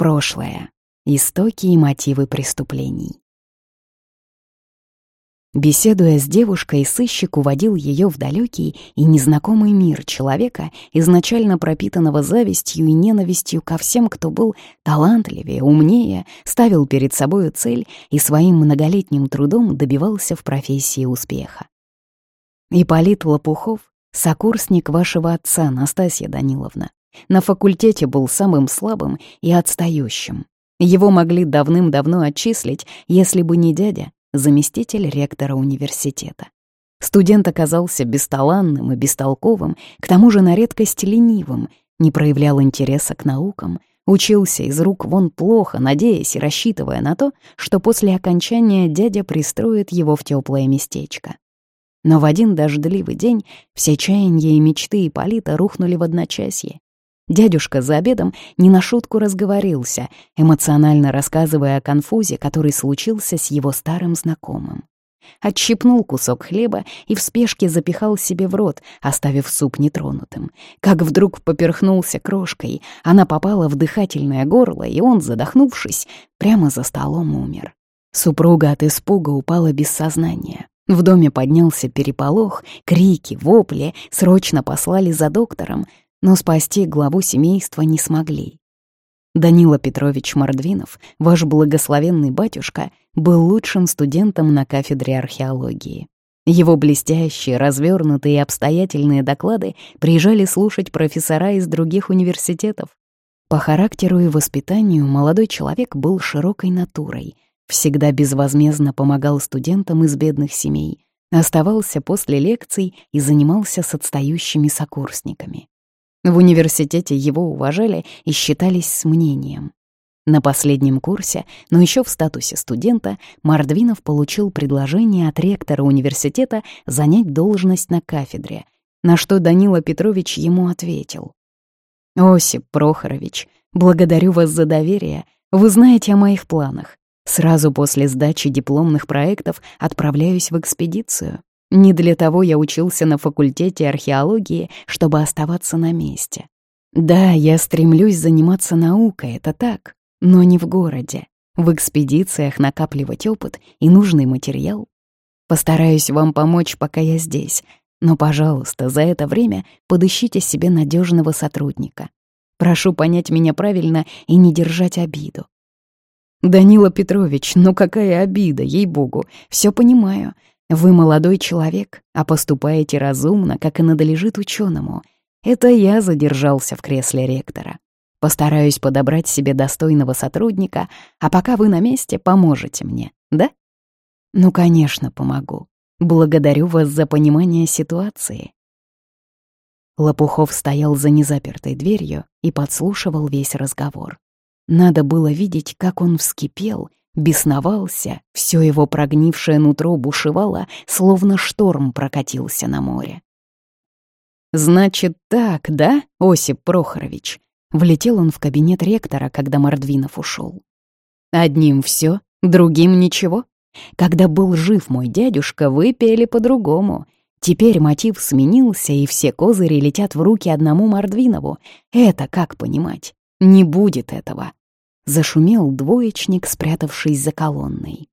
Прошлое. Истоки и мотивы преступлений. Беседуя с девушкой, сыщик уводил ее в далекий и незнакомый мир человека, изначально пропитанного завистью и ненавистью ко всем, кто был талантливее, умнее, ставил перед собой цель и своим многолетним трудом добивался в профессии успеха. Ипполит Лопухов — сокурсник вашего отца, Настасья Даниловна. На факультете был самым слабым и отстающим. Его могли давным-давно отчислить, если бы не дядя, заместитель ректора университета. Студент оказался бесталанным и бестолковым, к тому же на редкость ленивым, не проявлял интереса к наукам, учился из рук вон плохо, надеясь и рассчитывая на то, что после окончания дядя пристроит его в теплое местечко. Но в один дождливый день все чаяния и мечты Ипполита рухнули в одночасье. Дядюшка за обедом не на шутку разговорился, эмоционально рассказывая о конфузе, который случился с его старым знакомым. Отщипнул кусок хлеба и в спешке запихал себе в рот, оставив суп нетронутым. Как вдруг поперхнулся крошкой, она попала в дыхательное горло, и он, задохнувшись, прямо за столом умер. Супруга от испуга упала без сознания. В доме поднялся переполох, крики, вопли, срочно послали за доктором, но спасти главу семейства не смогли. Данила Петрович Мордвинов, ваш благословенный батюшка, был лучшим студентом на кафедре археологии. Его блестящие, развернутые и обстоятельные доклады приезжали слушать профессора из других университетов. По характеру и воспитанию молодой человек был широкой натурой, всегда безвозмездно помогал студентам из бедных семей, оставался после лекций и занимался с отстающими сокурсниками. В университете его уважали и считались с мнением. На последнем курсе, но еще в статусе студента, Мордвинов получил предложение от ректора университета занять должность на кафедре, на что Данила Петрович ему ответил. «Осип Прохорович, благодарю вас за доверие. Вы знаете о моих планах. Сразу после сдачи дипломных проектов отправляюсь в экспедицию. Не для того я учился на факультете археологии, чтобы оставаться на месте. Да, я стремлюсь заниматься наукой, это так, но не в городе. В экспедициях накапливать опыт и нужный материал. Постараюсь вам помочь, пока я здесь, но, пожалуйста, за это время подыщите себе надежного сотрудника. Прошу понять меня правильно и не держать обиду. Данила Петрович, ну какая обида, ей-богу, все понимаю. Вы молодой человек, а поступаете разумно, как и надлежит ученому. Это я задержался в кресле ректора. Постараюсь подобрать себе достойного сотрудника, а пока вы на месте, поможете мне, да? Ну, конечно, помогу. Благодарю вас за понимание ситуации. Лопухов стоял за незапертой дверью и подслушивал весь разговор. Надо было видеть, как он вскипел бесновался, все его прогнившее нутро бушевало, словно шторм прокатился на море. «Значит так, да, Осип Прохорович?» Влетел он в кабинет ректора, когда Мордвинов ушел. «Одним все, другим ничего. Когда был жив мой дядюшка, вы пели по-другому. Теперь мотив сменился, и все козыри летят в руки одному Мордвинову. Это как понимать? Не будет этого зашумел двоечник, спрятавшись за колонной.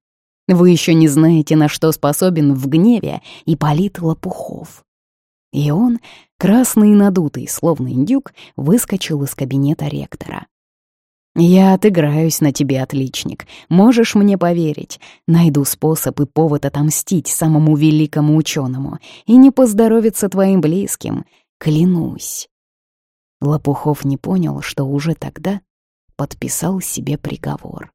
«Вы еще не знаете, на что способен в гневе Ипполит Лопухов». И он, красный и надутый, словно индюк, выскочил из кабинета ректора. «Я отыграюсь на тебе, отличник. Можешь мне поверить. Найду способ и повод отомстить самому великому ученому и не поздоровиться твоим близким. Клянусь». Лопухов не понял, что уже тогда подписал себе приговор.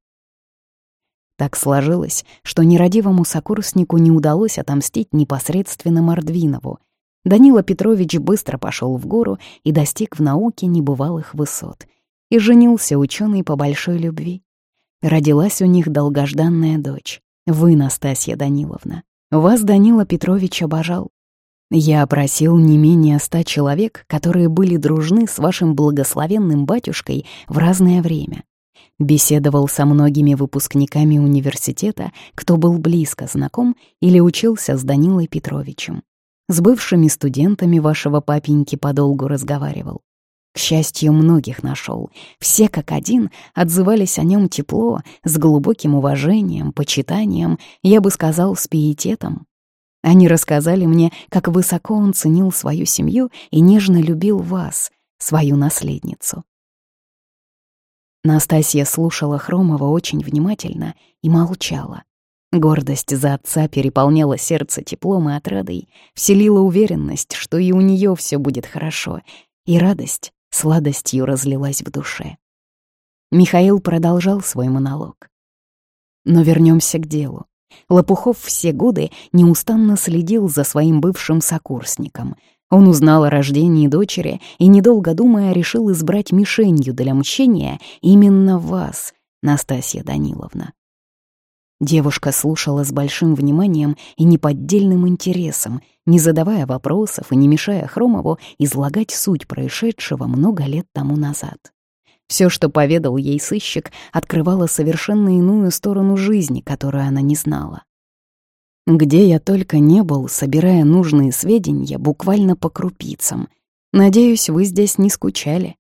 Так сложилось, что нерадивому сокурснику не удалось отомстить непосредственно Мордвинову. Данила Петрович быстро пошел в гору и достиг в науке небывалых высот. И женился ученый по большой любви. Родилась у них долгожданная дочь. Вы, Настасья Даниловна. Вас Данила Петрович обожал. Я опросил не менее ста человек, которые были дружны с вашим благословенным батюшкой в разное время. Беседовал со многими выпускниками университета, кто был близко знаком или учился с Данилой Петровичем. С бывшими студентами вашего папеньки подолгу разговаривал. К счастью, многих нашел. Все как один отзывались о нем тепло, с глубоким уважением, почитанием, я бы сказал, с пиететом. Они рассказали мне, как высоко он ценил свою семью и нежно любил вас, свою наследницу. Настасья слушала Хромова очень внимательно и молчала. Гордость за отца переполняла сердце теплом и отрадой, вселила уверенность, что и у нее все будет хорошо, и радость сладостью разлилась в душе. Михаил продолжал свой монолог. Но вернемся к делу. Лопухов все годы неустанно следил за своим бывшим сокурсником. Он узнал о рождении дочери и, недолго думая, решил избрать мишенью для мщения именно вас, Настасья Даниловна. Девушка слушала с большим вниманием и неподдельным интересом, не задавая вопросов и не мешая Хромову излагать суть происшедшего много лет тому назад. Все, что поведал ей сыщик, открывало совершенно иную сторону жизни, которую она не знала. Где я только не был, собирая нужные сведения буквально по крупицам. Надеюсь, вы здесь не скучали.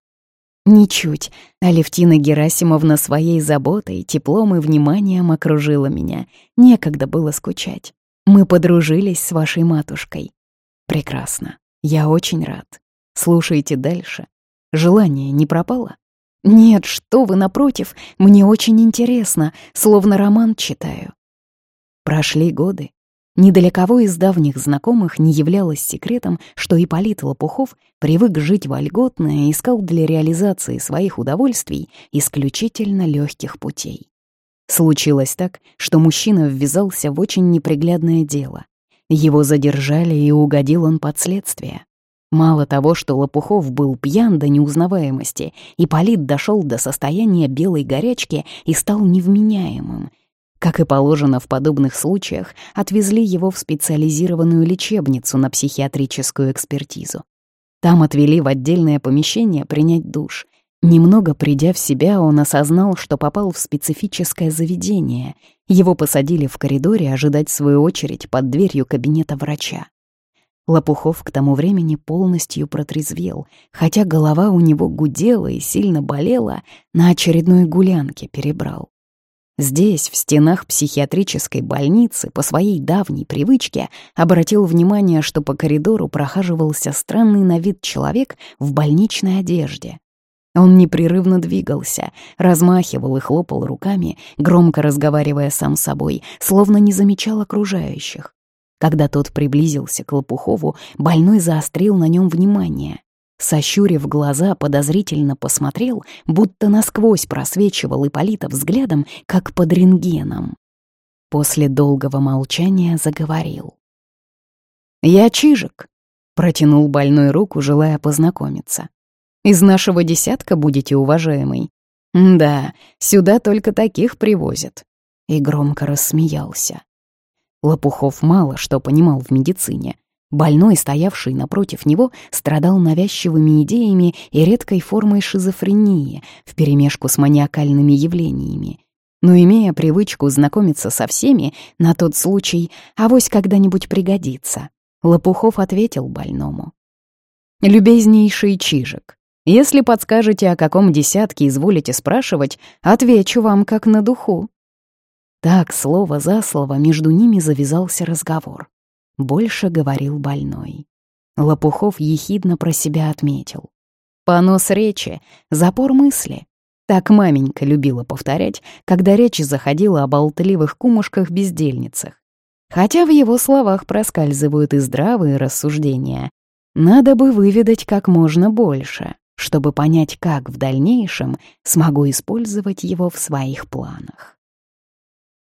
Ничуть. Алевтина Герасимовна своей заботой, теплом и вниманием окружила меня. Некогда было скучать. Мы подружились с вашей матушкой. Прекрасно. Я очень рад. Слушайте дальше. Желание не пропало? Нет, что вы, напротив, мне очень интересно, словно роман читаю. Прошли годы, ни для кого из давних знакомых не являлось секретом, что Ипполит Лопухов привык жить вольготно и искал для реализации своих удовольствий исключительно легких путей. Случилось так, что мужчина ввязался в очень неприглядное дело. Его задержали, и угодил он под следствие. Мало того, что Лопухов был пьян до неузнаваемости, Ипполит дошел до состояния белой горячки и стал невменяемым — как и положено в подобных случаях, отвезли его в специализированную лечебницу на психиатрическую экспертизу. Там отвели в отдельное помещение принять душ. Немного придя в себя, он осознал, что попал в специфическое заведение. Его посадили в коридоре ожидать свою очередь под дверью кабинета врача. Лопухов к тому времени полностью протрезвел, хотя голова у него гудела и сильно болела, на очередной гулянке перебрал. Здесь, в стенах психиатрической больницы, по своей давней привычке, обратил внимание, что по коридору прохаживался странный на вид человек в больничной одежде. Он непрерывно двигался, размахивал и хлопал руками, громко разговаривая сам собой, словно не замечал окружающих. Когда тот приблизился к Лопухову, больной заострил на нем внимание. Сощурив глаза, подозрительно посмотрел, будто насквозь просвечивал Ипполита взглядом, как под рентгеном. После долгого молчания заговорил. «Я Чижик», — протянул больной руку, желая познакомиться. «Из нашего десятка будете, уважаемый?» «Да, сюда только таких привозят». И громко рассмеялся. Лопухов мало что понимал в медицине, Больной, стоявший напротив него, страдал навязчивыми идеями и редкой формой шизофрении вперемешку с маниакальными явлениями. Но имея привычку знакомиться со всеми, на тот случай, авось когда-нибудь пригодится, Лопухов ответил больному. «Любезнейший Чижик, если подскажете, о каком десятке изволите спрашивать, отвечу вам как на духу». Так, слово за слово, между ними завязался разговор. Больше говорил больной. Лопухов ехидно про себя отметил. Понос речи, запор мысли. Так маменька любила повторять, когда речь заходила о болтливых кумушках-бездельницах. Хотя в его словах проскальзывают и здравые рассуждения. Надо бы выведать как можно больше, чтобы понять, как в дальнейшем смогу использовать его в своих планах.